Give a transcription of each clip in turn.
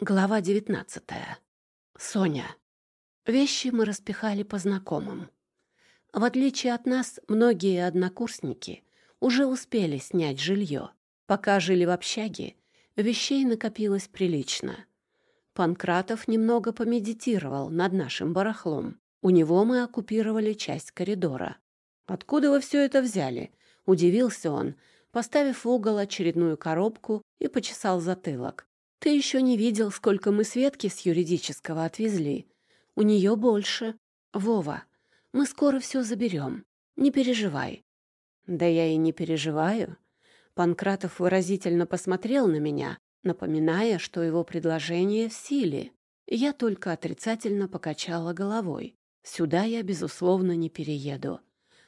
Глава девятнадцатая. Соня. Вещи мы распихали по знакомым. В отличие от нас, многие однокурсники уже успели снять жилье. Пока жили в общаге, вещей накопилось прилично. Панкратов немного помедитировал над нашим барахлом. У него мы оккупировали часть коридора. «Откуда вы все это взяли?» — удивился он, поставив в угол очередную коробку и почесал затылок. Ты еще не видел, сколько мы Светки с юридического отвезли. У нее больше. Вова, мы скоро все заберем. Не переживай. Да я и не переживаю. Панкратов выразительно посмотрел на меня, напоминая, что его предложение в силе. Я только отрицательно покачала головой. Сюда я, безусловно, не перееду.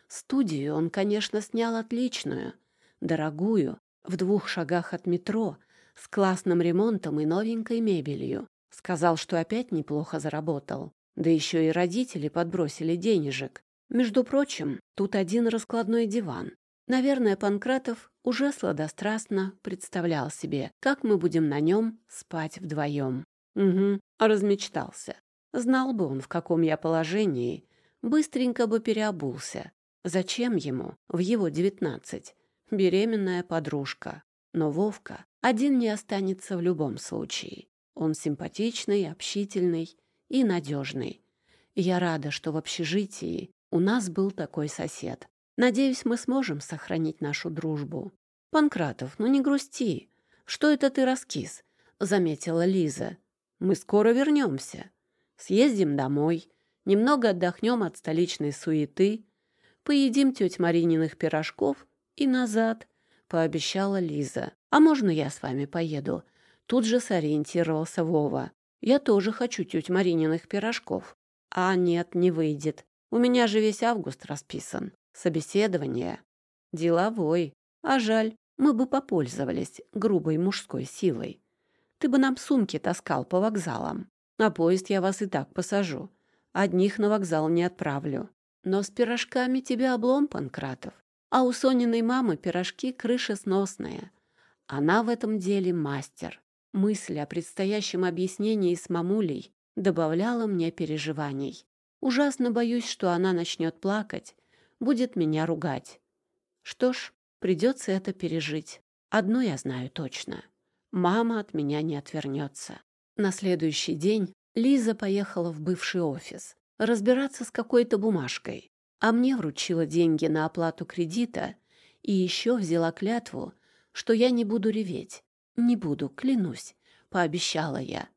Студию он, конечно, снял отличную, дорогую, в двух шагах от метро, с классным ремонтом и новенькой мебелью. Сказал, что опять неплохо заработал. Да еще и родители подбросили денежек. Между прочим, тут один раскладной диван. Наверное, Панкратов уже сладострастно представлял себе, как мы будем на нем спать вдвоем. Угу, размечтался. Знал бы он, в каком я положении, быстренько бы переобулся. Зачем ему в его девятнадцать? Беременная подружка. Но Вовка один не останется в любом случае. Он симпатичный, общительный и надежный. Я рада, что в общежитии у нас был такой сосед. Надеюсь, мы сможем сохранить нашу дружбу. Панкратов, ну не грусти. Что это ты раскис? Заметила Лиза. Мы скоро вернемся. Съездим домой, немного отдохнем от столичной суеты, поедим теть Марининых пирожков и назад, пообещала Лиза. «А можно я с вами поеду?» Тут же сориентировался Вова. «Я тоже хочу теть Марининых пирожков». «А нет, не выйдет. У меня же весь август расписан. Собеседование. Деловой. А жаль, мы бы попользовались грубой мужской силой. Ты бы нам сумки таскал по вокзалам. На поезд я вас и так посажу. Одних на вокзал не отправлю. Но с пирожками тебе облом, Панкратов. А у Сониной мамы пирожки крыша сносная. Она в этом деле мастер. Мысль о предстоящем объяснении с мамулей добавляла мне переживаний. Ужасно боюсь, что она начнет плакать, будет меня ругать. Что ж, придется это пережить. Одно я знаю точно. Мама от меня не отвернется. На следующий день Лиза поехала в бывший офис разбираться с какой-то бумажкой, а мне вручила деньги на оплату кредита и еще взяла клятву, что я не буду реветь. Не буду, клянусь, пообещала я.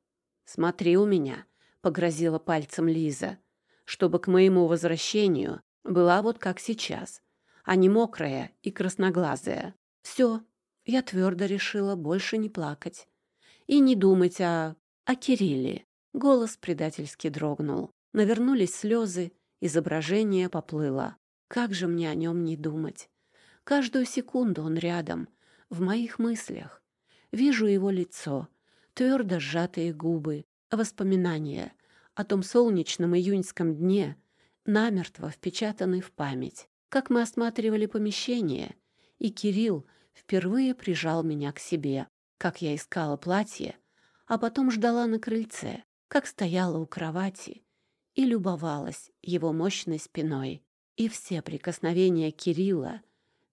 Смотри у меня, погрозила пальцем Лиза, чтобы к моему возвращению была вот как сейчас, а не мокрая и красноглазая. Все, я твердо решила больше не плакать и не думать о... о Кирилле. Голос предательски дрогнул. Навернулись слезы, изображение поплыло. Как же мне о нем не думать? Каждую секунду он рядом, в моих мыслях. Вижу его лицо, твердо сжатые губы, воспоминания о том солнечном июньском дне, намертво впечатаны в память. Как мы осматривали помещение, и Кирилл впервые прижал меня к себе, как я искала платье, а потом ждала на крыльце, как стояла у кровати и любовалась его мощной спиной. И все прикосновения Кирилла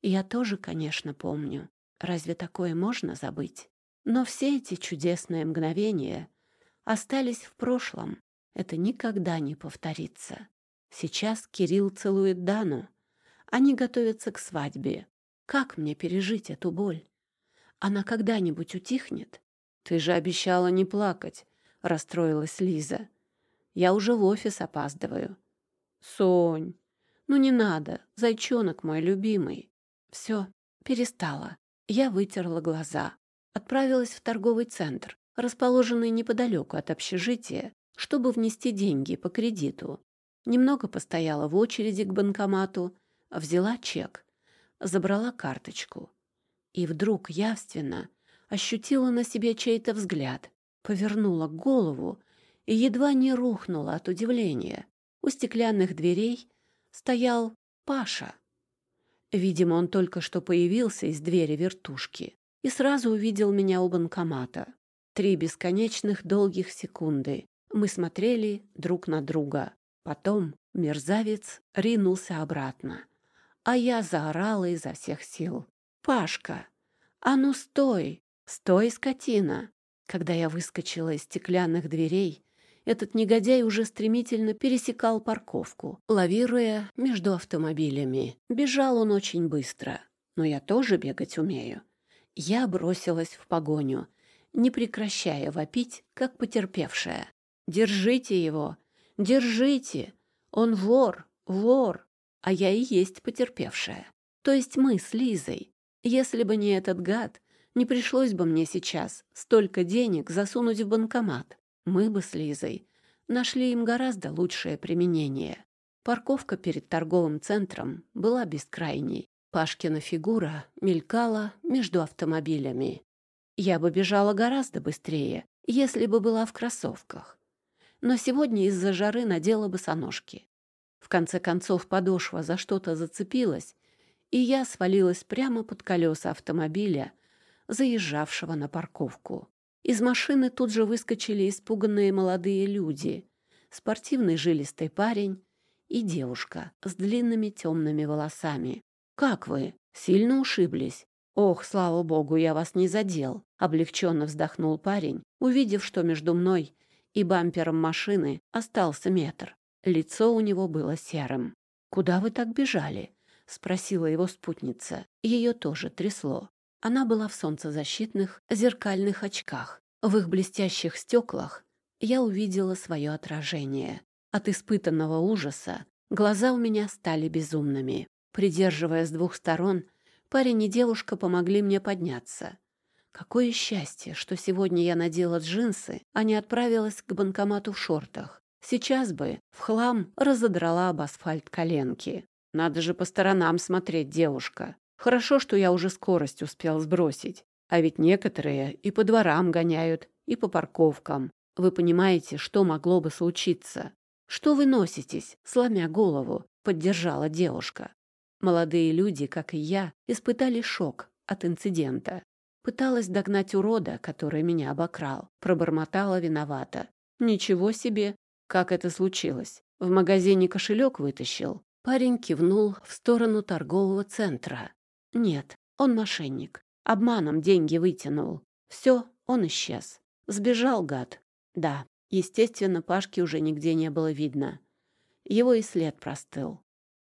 я тоже, конечно, помню. Разве такое можно забыть? Но все эти чудесные мгновения остались в прошлом. Это никогда не повторится. Сейчас Кирилл целует Дану. Они готовятся к свадьбе. Как мне пережить эту боль? Она когда-нибудь утихнет? Ты же обещала не плакать, расстроилась Лиза. Я уже в офис опаздываю. Сонь, ну не надо, зайчонок мой любимый. Все, перестала. Я вытерла глаза. Отправилась в торговый центр, расположенный неподалеку от общежития, чтобы внести деньги по кредиту. Немного постояла в очереди к банкомату, взяла чек, забрала карточку. И вдруг явственно ощутила на себе чей-то взгляд, повернула голову и едва не рухнула от удивления. У стеклянных дверей стоял Паша. Видимо, он только что появился из двери вертушки и сразу увидел меня у банкомата. Три бесконечных долгих секунды мы смотрели друг на друга. Потом мерзавец ринулся обратно. А я заорала изо всех сил. «Пашка! А ну стой! Стой, скотина!» Когда я выскочила из стеклянных дверей, этот негодяй уже стремительно пересекал парковку, лавируя между автомобилями. Бежал он очень быстро, но я тоже бегать умею. Я бросилась в погоню, не прекращая вопить, как потерпевшая. «Держите его! Держите! Он вор! Вор!» А я и есть потерпевшая. То есть мы с Лизой. Если бы не этот гад, не пришлось бы мне сейчас столько денег засунуть в банкомат. Мы бы с Лизой нашли им гораздо лучшее применение. Парковка перед торговым центром была бескрайней. Пашкина фигура мелькала между автомобилями. Я бы бежала гораздо быстрее, если бы была в кроссовках. Но сегодня из-за жары надела босоножки. В конце концов подошва за что-то зацепилась, и я свалилась прямо под колеса автомобиля, заезжавшего на парковку. Из машины тут же выскочили испуганные молодые люди. Спортивный жилистый парень и девушка с длинными темными волосами. «Как вы? Сильно ушиблись?» «Ох, слава богу, я вас не задел!» — облегченно вздохнул парень, увидев, что между мной и бампером машины остался метр. Лицо у него было серым. «Куда вы так бежали?» — спросила его спутница. Ее тоже трясло. Она была в солнцезащитных зеркальных очках. В их блестящих стеклах я увидела свое отражение. От испытанного ужаса глаза у меня стали безумными. Придерживая с двух сторон, парень и девушка помогли мне подняться. Какое счастье, что сегодня я надела джинсы, а не отправилась к банкомату в шортах. Сейчас бы в хлам разодрала об асфальт коленки. Надо же по сторонам смотреть, девушка. Хорошо, что я уже скорость успел сбросить. А ведь некоторые и по дворам гоняют, и по парковкам. Вы понимаете, что могло бы случиться? Что вы носитесь, сломя голову? Поддержала девушка. Молодые люди, как и я, испытали шок от инцидента. Пыталась догнать урода, который меня обокрал. Пробормотала виновата. Ничего себе! Как это случилось? В магазине кошелек вытащил. Парень кивнул в сторону торгового центра. Нет, он мошенник. Обманом деньги вытянул. Все, он исчез. Сбежал, гад. Да, естественно, Пашки уже нигде не было видно. Его и след простыл.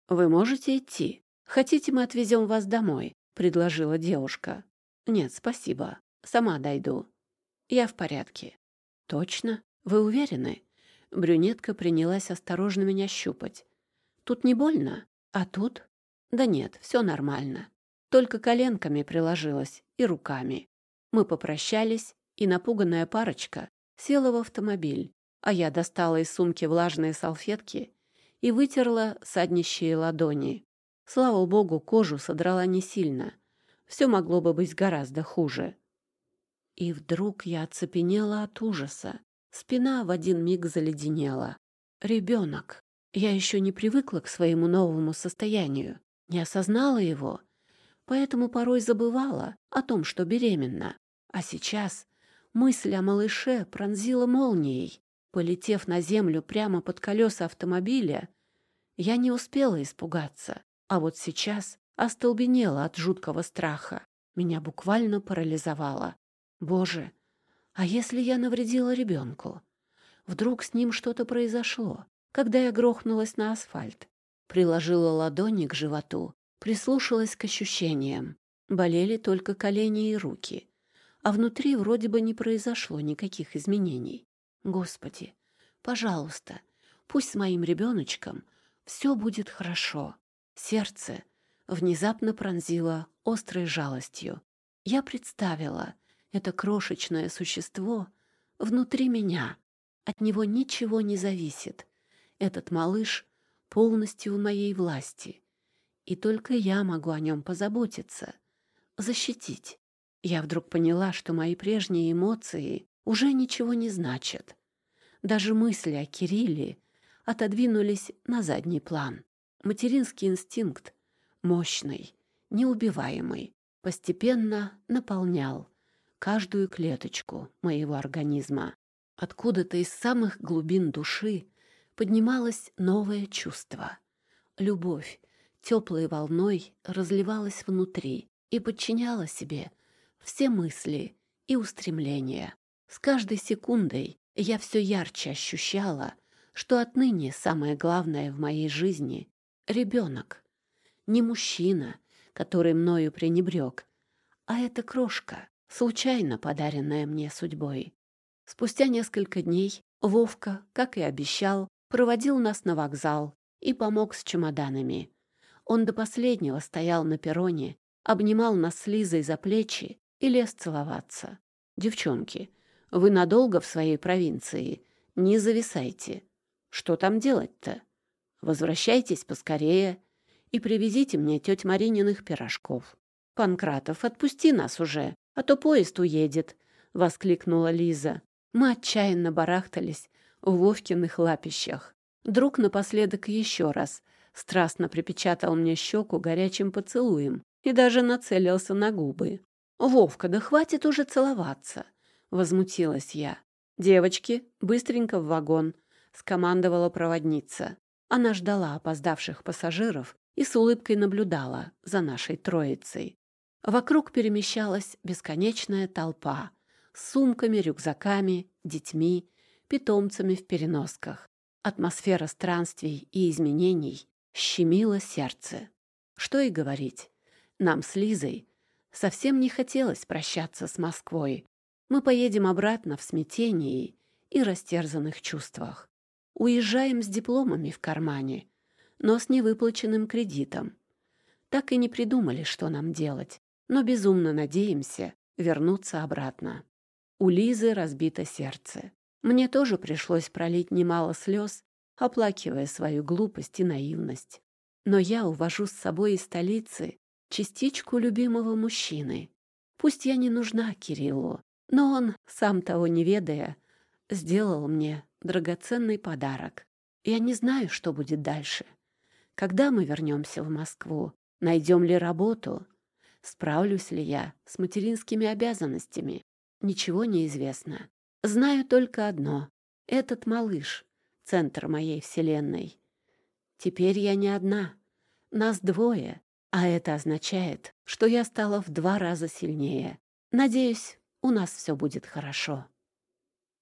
«Вы можете идти. Хотите, мы отвезем вас домой?» — предложила девушка. «Нет, спасибо. Сама дойду. Я в порядке». «Точно? Вы уверены?» Брюнетка принялась осторожно меня щупать. «Тут не больно? А тут?» «Да нет, все нормально. Только коленками приложилась и руками. Мы попрощались, и напуганная парочка села в автомобиль, а я достала из сумки влажные салфетки и вытерла саднищие ладони. Слава богу, кожу содрала не сильно. Все могло бы быть гораздо хуже. И вдруг я оцепенела от ужаса. Спина в один миг заледенела. Ребенок. Я еще не привыкла к своему новому состоянию, не осознала его поэтому порой забывала о том, что беременна. А сейчас мысль о малыше пронзила молнией. Полетев на землю прямо под колеса автомобиля, я не успела испугаться, а вот сейчас остолбенела от жуткого страха. Меня буквально парализовало. Боже, а если я навредила ребенку? Вдруг с ним что-то произошло, когда я грохнулась на асфальт. Приложила ладони к животу Прислушалась к ощущениям. Болели только колени и руки. А внутри вроде бы не произошло никаких изменений. Господи, пожалуйста, пусть с моим ребеночком все будет хорошо. Сердце внезапно пронзило острой жалостью. Я представила это крошечное существо внутри меня. От него ничего не зависит. Этот малыш полностью в моей власти и только я могу о нем позаботиться, защитить. Я вдруг поняла, что мои прежние эмоции уже ничего не значат. Даже мысли о Кирилле отодвинулись на задний план. Материнский инстинкт, мощный, неубиваемый, постепенно наполнял каждую клеточку моего организма. Откуда-то из самых глубин души поднималось новое чувство. Любовь теплой волной разливалась внутри и подчиняла себе все мысли и устремления. С каждой секундой я все ярче ощущала, что отныне самое главное в моей жизни — ребенок. Не мужчина, который мною пренебрег, а эта крошка, случайно подаренная мне судьбой. Спустя несколько дней Вовка, как и обещал, проводил нас на вокзал и помог с чемоданами. Он до последнего стоял на перроне, обнимал нас с Лизой за плечи и лез целоваться. «Девчонки, вы надолго в своей провинции? Не зависайте. Что там делать-то? Возвращайтесь поскорее и привезите мне теть Марининых пирожков. Панкратов, отпусти нас уже, а то поезд уедет», — воскликнула Лиза. Мы отчаянно барахтались в Вовкиных лапищах. Друг напоследок еще раз страстно припечатал мне щеку горячим поцелуем и даже нацелился на губы. «Вовка, да хватит уже целоваться!» — возмутилась я. «Девочки, быстренько в вагон!» — скомандовала проводница. Она ждала опоздавших пассажиров и с улыбкой наблюдала за нашей троицей. Вокруг перемещалась бесконечная толпа — с сумками, рюкзаками, детьми, питомцами в переносках. Атмосфера странствий и изменений щемила сердце. Что и говорить, нам с Лизой совсем не хотелось прощаться с Москвой. Мы поедем обратно в смятении и растерзанных чувствах. Уезжаем с дипломами в кармане, но с невыплаченным кредитом. Так и не придумали, что нам делать, но безумно надеемся вернуться обратно. У Лизы разбито сердце. Мне тоже пришлось пролить немало слез, оплакивая свою глупость и наивность. Но я увожу с собой из столицы частичку любимого мужчины. Пусть я не нужна Кириллу, но он, сам того не ведая, сделал мне драгоценный подарок. Я не знаю, что будет дальше. Когда мы вернемся в Москву? Найдем ли работу? Справлюсь ли я с материнскими обязанностями? ничего не известно. Знаю только одно. Этот малыш — центр моей вселенной. Теперь я не одна. Нас двое, а это означает, что я стала в два раза сильнее. Надеюсь, у нас все будет хорошо.